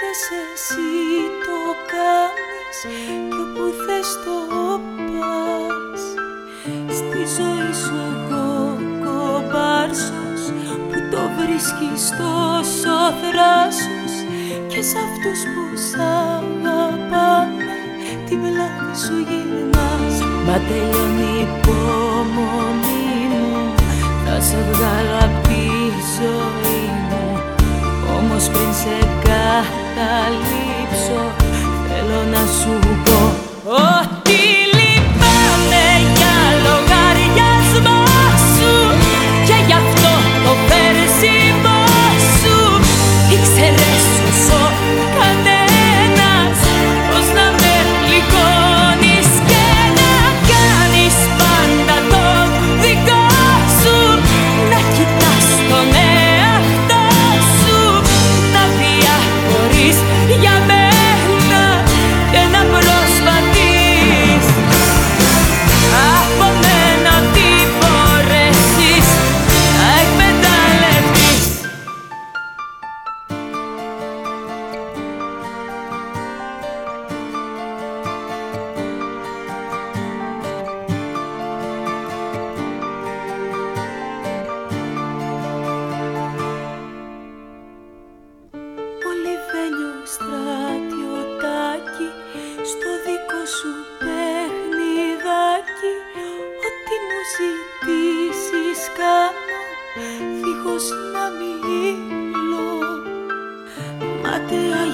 θες εσύ το κάνεις Κι όπου θες το πας. Στη ζωή σου εγώ κομπάρσος Που το βρίσκεις τόσο θράσος Και σε αυτούς που σ' αγαπάνε Τη πλάτη σου γυρνάς. Μα τελειώνει η υπομονή μου Θα σε βγάλω απ' τη ζωή μου. Όμως πριν σε καταλήψω Θέλω να σου πω Ότι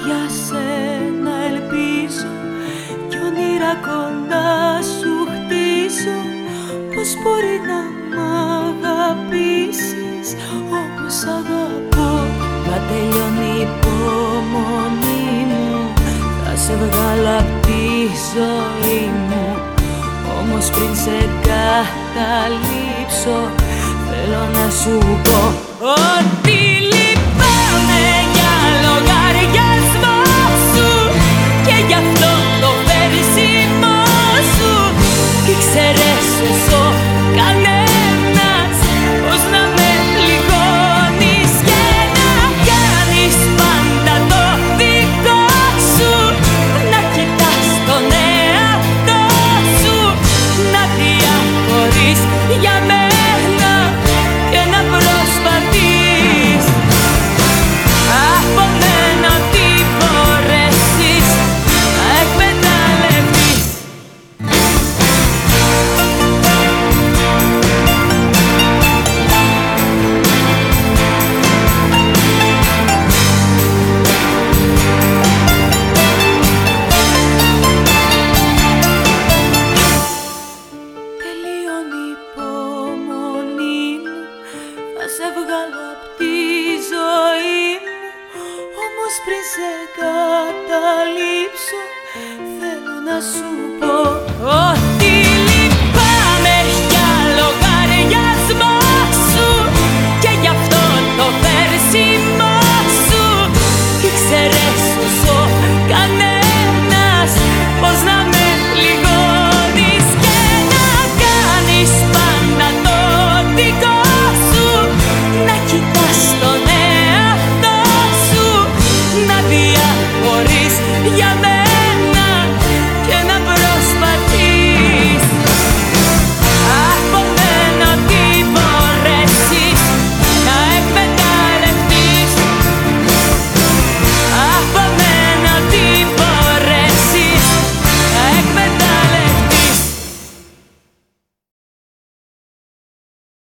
για σένα ελπίζω. Κι όνειρα κοντά σου χτίζω. Πώς μπορεί να μ' αγαπήσεις; Όπως αγαπώ. Μα τελειώνει η υπομονή μου. Θα σε βγάλω απ' τη ζωή μου. Όμως πριν σε καταλήψω Θέλω να σου πω ότι ya me σε βγάλω απ' τη ζωή μου. Όμως πριν σε καταλήψω θέλω να σου πω